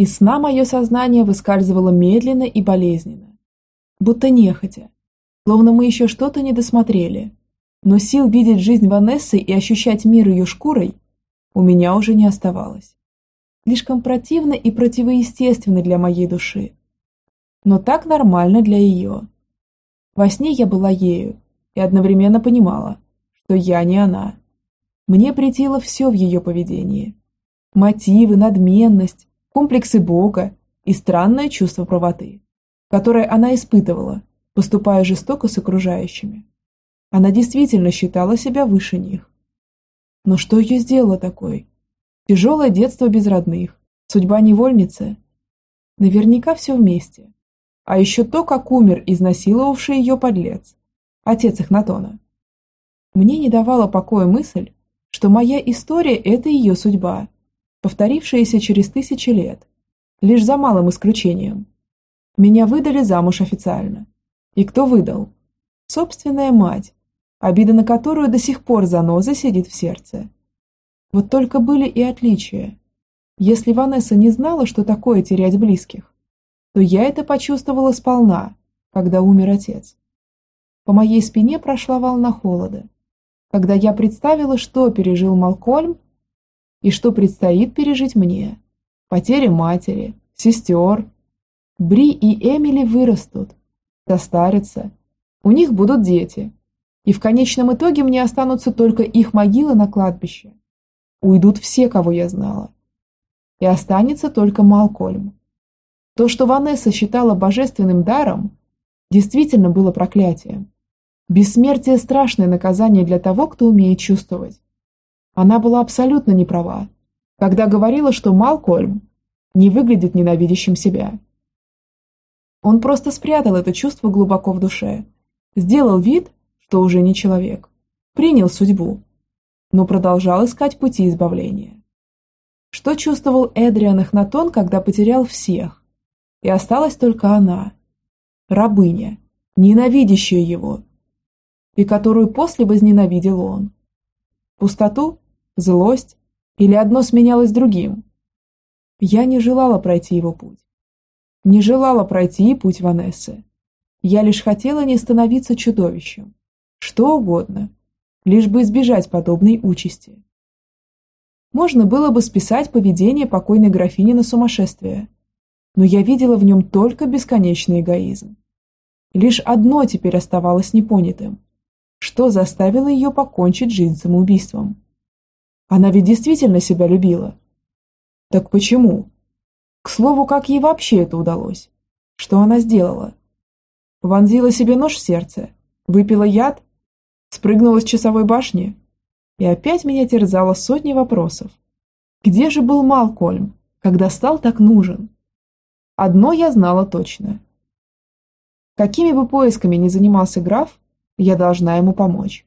Из сна мое сознание выскальзывало медленно и болезненно, будто нехотя, словно мы еще что-то не досмотрели. Но сил видеть жизнь Ванессы и ощущать мир ее шкурой у меня уже не оставалось. Слишком противно и противоестественно для моей души. Но так нормально для ее. Во сне я была ею и одновременно понимала, что я не она. Мне претило все в ее поведении. Мотивы, надменность, комплексы Бога и странное чувство правоты, которое она испытывала, поступая жестоко с окружающими. Она действительно считала себя выше них. Но что ее сделало такой? Тяжелое детство без родных, судьба невольницы. Наверняка все вместе. А еще то, как умер изнасиловавший ее подлец, отец Эхнатона. Мне не давала покоя мысль, что моя история – это ее судьба – повторившееся через тысячи лет, лишь за малым исключением. Меня выдали замуж официально. И кто выдал? Собственная мать, обида на которую до сих пор заноза сидит в сердце. Вот только были и отличия. Если Ванесса не знала, что такое терять близких, то я это почувствовала сполна, когда умер отец. По моей спине прошла волна холода, когда я представила, что пережил Малкольм и что предстоит пережить мне. Потеря матери, сестер. Бри и Эмили вырастут, состарятся, у них будут дети, и в конечном итоге мне останутся только их могилы на кладбище. Уйдут все, кого я знала. И останется только Малкольм. То, что Ванесса считала божественным даром, действительно было проклятием. Бессмертие – страшное наказание для того, кто умеет чувствовать. Она была абсолютно не права, когда говорила, что Малкольм не выглядит ненавидящим себя. Он просто спрятал это чувство глубоко в душе, сделал вид, что уже не человек, принял судьбу, но продолжал искать пути избавления. Что чувствовал Эдриан Эхнатон, когда потерял всех, и осталась только она, рабыня, ненавидящая его, и которую после возненавидел он. Пустоту злость или одно сменялось другим. Я не желала пройти его путь. Не желала пройти путь Ванессы. Я лишь хотела не становиться чудовищем. Что угодно, лишь бы избежать подобной участи. Можно было бы списать поведение покойной графини на сумасшествие, но я видела в нем только бесконечный эгоизм. Лишь одно теперь оставалось непонятым. Что заставило ее покончить жизнь самоубийством? Она ведь действительно себя любила. Так почему? К слову, как ей вообще это удалось? Что она сделала? Вонзила себе нож в сердце? Выпила яд? Спрыгнула с часовой башни? И опять меня терзало сотни вопросов. Где же был Малкольм, когда стал так нужен? Одно я знала точно. Какими бы поисками ни занимался граф, я должна ему помочь.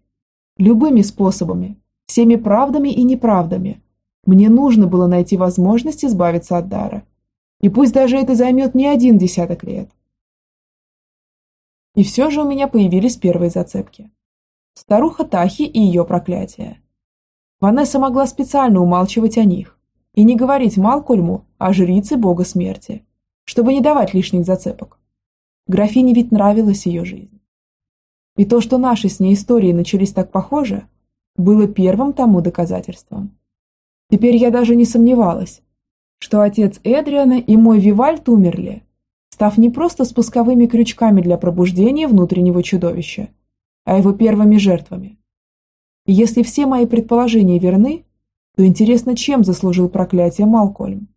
Любыми способами, всеми правдами и неправдами. Мне нужно было найти возможность избавиться от дара. И пусть даже это займет не один десяток лет. И все же у меня появились первые зацепки. Старуха Тахи и ее проклятие. Ванесса могла специально умалчивать о них и не говорить Малкольму о жрице бога смерти, чтобы не давать лишних зацепок. Графине ведь нравилась ее жизнь. И то, что наши с ней истории начались так похоже, было первым тому доказательством. Теперь я даже не сомневалась, что отец Эдриана и мой Вивальд умерли, став не просто спусковыми крючками для пробуждения внутреннего чудовища, а его первыми жертвами. И если все мои предположения верны, то интересно, чем заслужил проклятие Малкольм.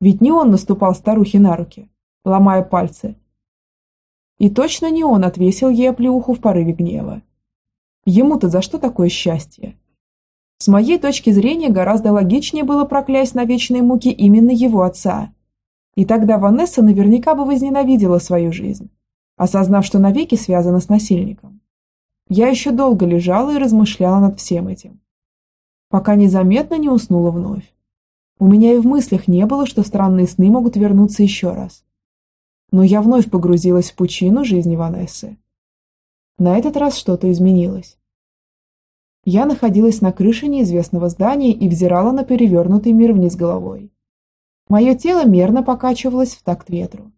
Ведь не он наступал старухе на руки, ломая пальцы. И точно не он отвесил ей оплеуху в порыве гнева. Ему-то за что такое счастье? С моей точки зрения, гораздо логичнее было проклясть на вечные муки именно его отца. И тогда Ванесса наверняка бы возненавидела свою жизнь, осознав, что навеки связана с насильником. Я еще долго лежала и размышляла над всем этим, пока незаметно не уснула вновь. У меня и в мыслях не было, что странные сны могут вернуться еще раз. Но я вновь погрузилась в пучину жизни Ванессы. На этот раз что-то изменилось. Я находилась на крыше неизвестного здания и взирала на перевернутый мир вниз головой. Мое тело мерно покачивалось в такт ветру,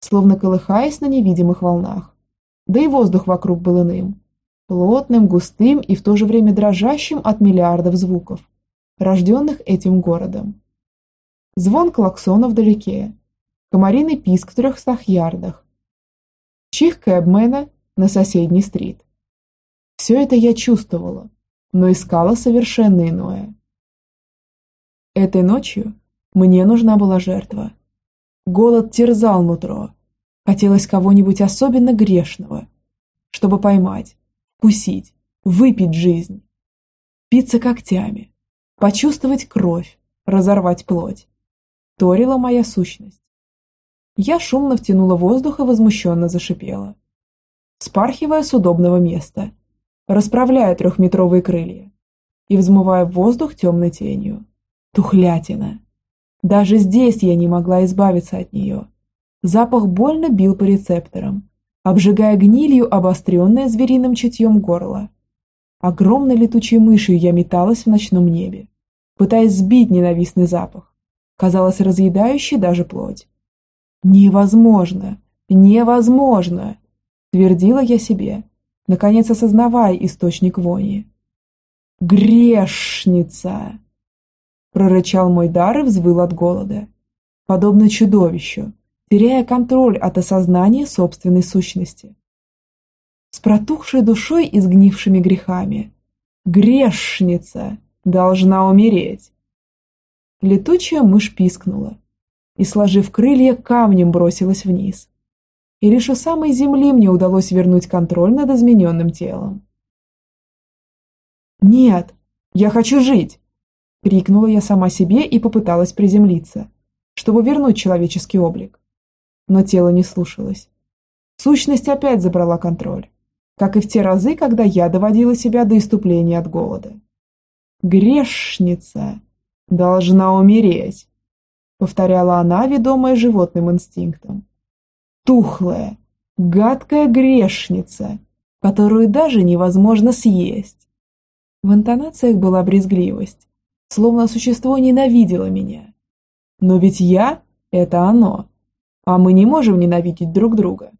словно колыхаясь на невидимых волнах. Да и воздух вокруг был иным, плотным, густым и в то же время дрожащим от миллиардов звуков, рожденных этим городом. Звон клаксона вдалеке, комариный писк в трехстах ярдах, чих Кэбмена на соседней стрит. Все это я чувствовала, но искала совершенно иное. Этой ночью мне нужна была жертва. Голод терзал нутро. Хотелось кого-нибудь особенно грешного, чтобы поймать, вкусить, выпить жизнь. Питься когтями, почувствовать кровь, разорвать плоть. Торила моя сущность. Я шумно втянула воздух и возмущенно зашипела. Спархивая с удобного места, расправляя трехметровые крылья и взмывая в воздух темной тенью. Тухлятина. Даже здесь я не могла избавиться от нее. Запах больно бил по рецепторам, обжигая гнилью обостренное звериным чутьем горло. Огромной летучей мышью я металась в ночном небе, пытаясь сбить ненавистный запах, казалось разъедающий даже плоть. «Невозможно! Невозможно!» – твердила я себе, наконец осознавая источник вони. «Грешница!» прорычал мой дар и взвыл от голода. Подобно чудовищу, теряя контроль от осознания собственной сущности. С протухшей душой и сгнившими грехами. Грешница должна умереть. Летучая мышь пискнула и, сложив крылья, камнем бросилась вниз. И лишь у самой земли мне удалось вернуть контроль над измененным телом. «Нет, я хочу жить!» Крикнула я сама себе и попыталась приземлиться, чтобы вернуть человеческий облик. Но тело не слушалось. Сущность опять забрала контроль, как и в те разы, когда я доводила себя до иступления от голода. «Грешница должна умереть», — повторяла она, ведомая животным инстинктом. «Тухлая, гадкая грешница, которую даже невозможно съесть». В интонациях была брезгливость, словно существо ненавидело меня. Но ведь я – это оно, а мы не можем ненавидеть друг друга.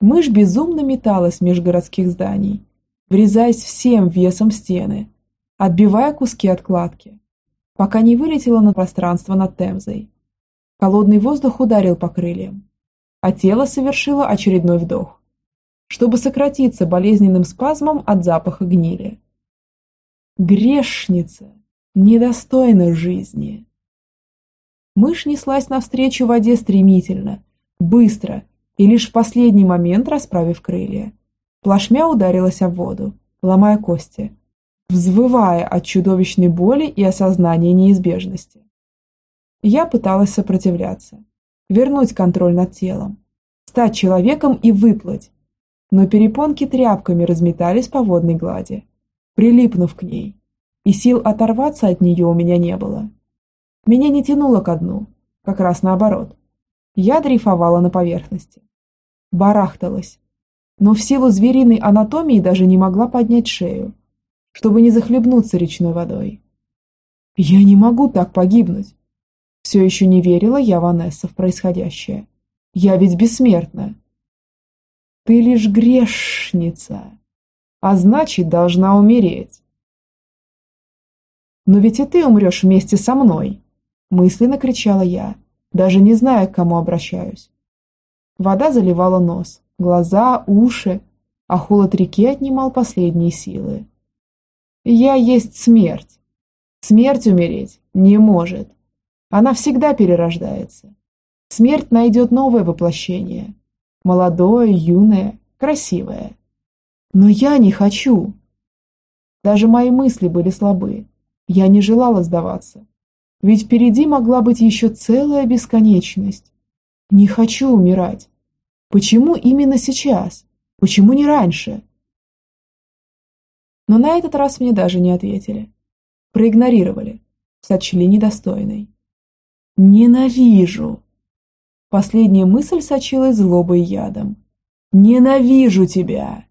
Мышь безумно металась меж городских зданий, врезаясь всем весом стены, отбивая куски откладки, пока не вылетела на пространство над Темзой. Холодный воздух ударил по крыльям, а тело совершило очередной вдох, чтобы сократиться болезненным спазмом от запаха гнили. Грешница! недостойна жизни. Мышь неслась навстречу воде стремительно, быстро и лишь в последний момент расправив крылья. Плашмя ударилась об воду, ломая кости, взвывая от чудовищной боли и осознания неизбежности. Я пыталась сопротивляться, вернуть контроль над телом, стать человеком и выплыть, но перепонки тряпками разметались по водной глади, прилипнув к ней и сил оторваться от нее у меня не было. Меня не тянуло ко дну, как раз наоборот. Я дрейфовала на поверхности. Барахталась, но в силу звериной анатомии даже не могла поднять шею, чтобы не захлебнуться речной водой. Я не могу так погибнуть. Все еще не верила я, Ванесса, в происходящее. Я ведь бессмертна. Ты лишь грешница, а значит, должна умереть. «Но ведь и ты умрешь вместе со мной!» Мысленно кричала я, даже не зная, к кому обращаюсь. Вода заливала нос, глаза, уши, а холод реки отнимал последние силы. «Я есть смерть. Смерть умереть не может. Она всегда перерождается. Смерть найдет новое воплощение. Молодое, юное, красивое. Но я не хочу!» Даже мои мысли были слабы, я не желала сдаваться. Ведь впереди могла быть еще целая бесконечность. Не хочу умирать. Почему именно сейчас? Почему не раньше? Но на этот раз мне даже не ответили. Проигнорировали. Сочли недостойной. Ненавижу. Последняя мысль сочилась злобой ядом. Ненавижу тебя!